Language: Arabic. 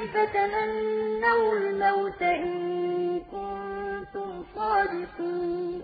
فَتَمَنَّوُا الْمَوْتَ إِن كُنتُمْ صَادِقِينَ